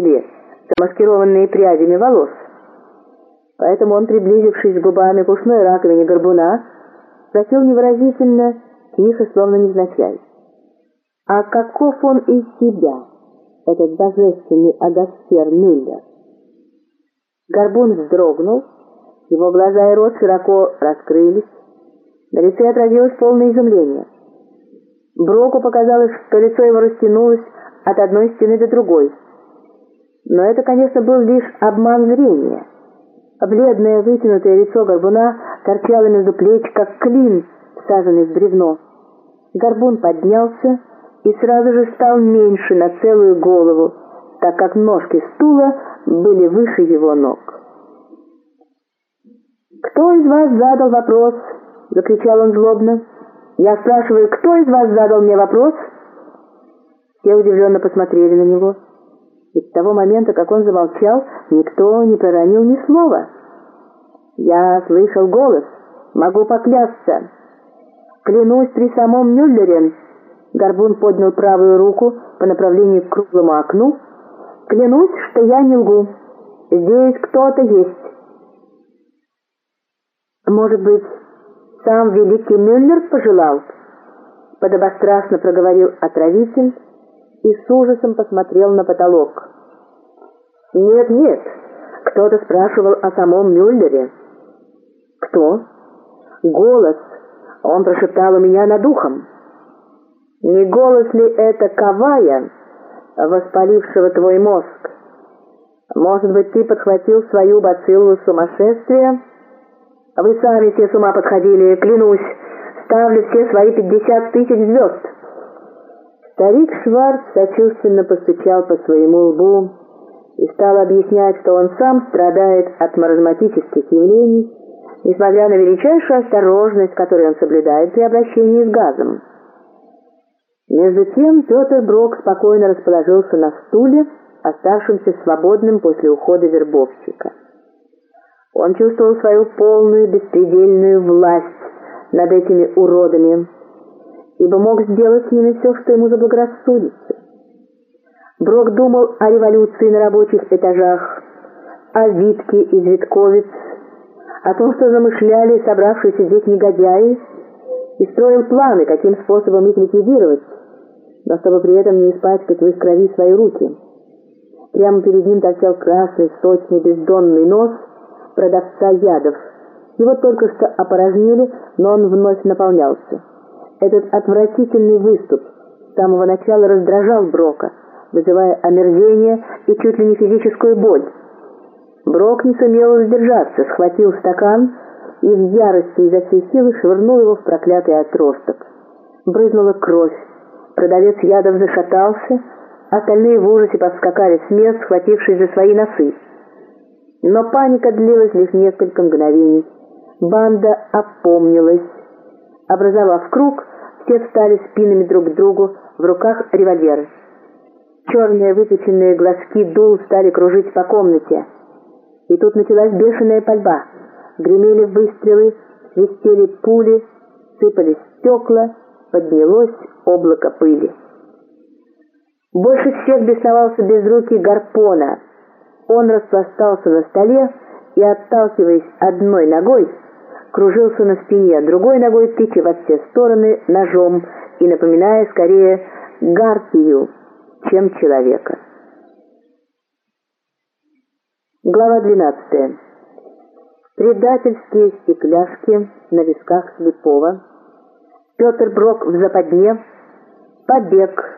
ли, замаскированные прядями волос. Поэтому он, приблизившись губами к ушной раковине горбуна, спросил невыразительно, тихо, словно невзначай. «А каков он из себя, этот божественный Агасфер Мюллер?» Горбун вздрогнул, его глаза и рот широко раскрылись, на лице отразилось полное изумление. Броку показалось, что лицо его растянулось от одной стены до другой. Но это, конечно, был лишь обман зрения. Бледное вытянутое лицо горбуна торчало между плеч, как клин, всаженный в бревно. Горбун поднялся и сразу же стал меньше на целую голову, так как ножки стула были выше его ног. «Кто из вас задал вопрос?» — закричал он злобно. «Я спрашиваю, кто из вас задал мне вопрос?» Все удивленно посмотрели на него. И с того момента, как он замолчал, никто не проронил ни слова. «Я слышал голос, могу поклясться. Клянусь при самом Мюллере». Горбун поднял правую руку по направлению к круглому окну. «Клянусь, что я не лгу. Здесь кто-то есть». «Может быть, сам великий Мюллер пожелал?» Подобострастно проговорил отравитель и с ужасом посмотрел на потолок. «Нет, нет, кто-то спрашивал о самом Мюллере». «Кто?» «Голос. Он прошептал у меня над ухом». «Не голос ли это Кавая, воспалившего твой мозг? Может быть, ты подхватил свою бациллу сумасшествия?» Вы сами все с ума подходили, клянусь. Ставлю все свои пятьдесят тысяч звезд. Старик Шварц сочувственно постучал по своему лбу и стал объяснять, что он сам страдает от маразматических явлений, несмотря на величайшую осторожность, которую он соблюдает при обращении с газом. Между тем Петр Брок спокойно расположился на стуле, оставшемся свободным после ухода вербовщика. Он чувствовал свою полную беспредельную власть над этими уродами, ибо мог сделать с ними все, что ему заблагорассудится. Брок думал о революции на рабочих этажах, о Витке из Витковиц, о том, что замышляли собравшиеся здесь негодяи, и строил планы, каким способом их ликвидировать, но чтобы при этом не испачкать в их крови свои руки. Прямо перед ним торчал красный, сочный, бездонный нос — продавца ядов. Его только что опорожнили, но он вновь наполнялся. Этот отвратительный выступ с самого начала раздражал Брока, вызывая омерзение и чуть ли не физическую боль. Брок не сумел сдержаться, схватил стакан и в ярости изо всей силы швырнул его в проклятый отросток. Брызнула кровь. Продавец ядов зашатался, остальные в ужасе подскакали с мест, схватившись за свои носы. Но паника длилась лишь несколько мгновений. Банда опомнилась. Образовав круг, все встали спинами друг к другу, в руках револьверы. Черные выпученные глазки дул стали кружить по комнате. И тут началась бешеная пальба. Гремели выстрелы, свистели пули, сыпались стекла, поднялось облако пыли. Больше всех бесновался безрукий Гарпона — он распластался на столе и, отталкиваясь одной ногой, кружился на спине, другой ногой тыча во все стороны ножом и напоминая скорее гарпию, чем человека. Глава 12. Предательские стекляшки на висках слепого. Петр Брок в западне. Побег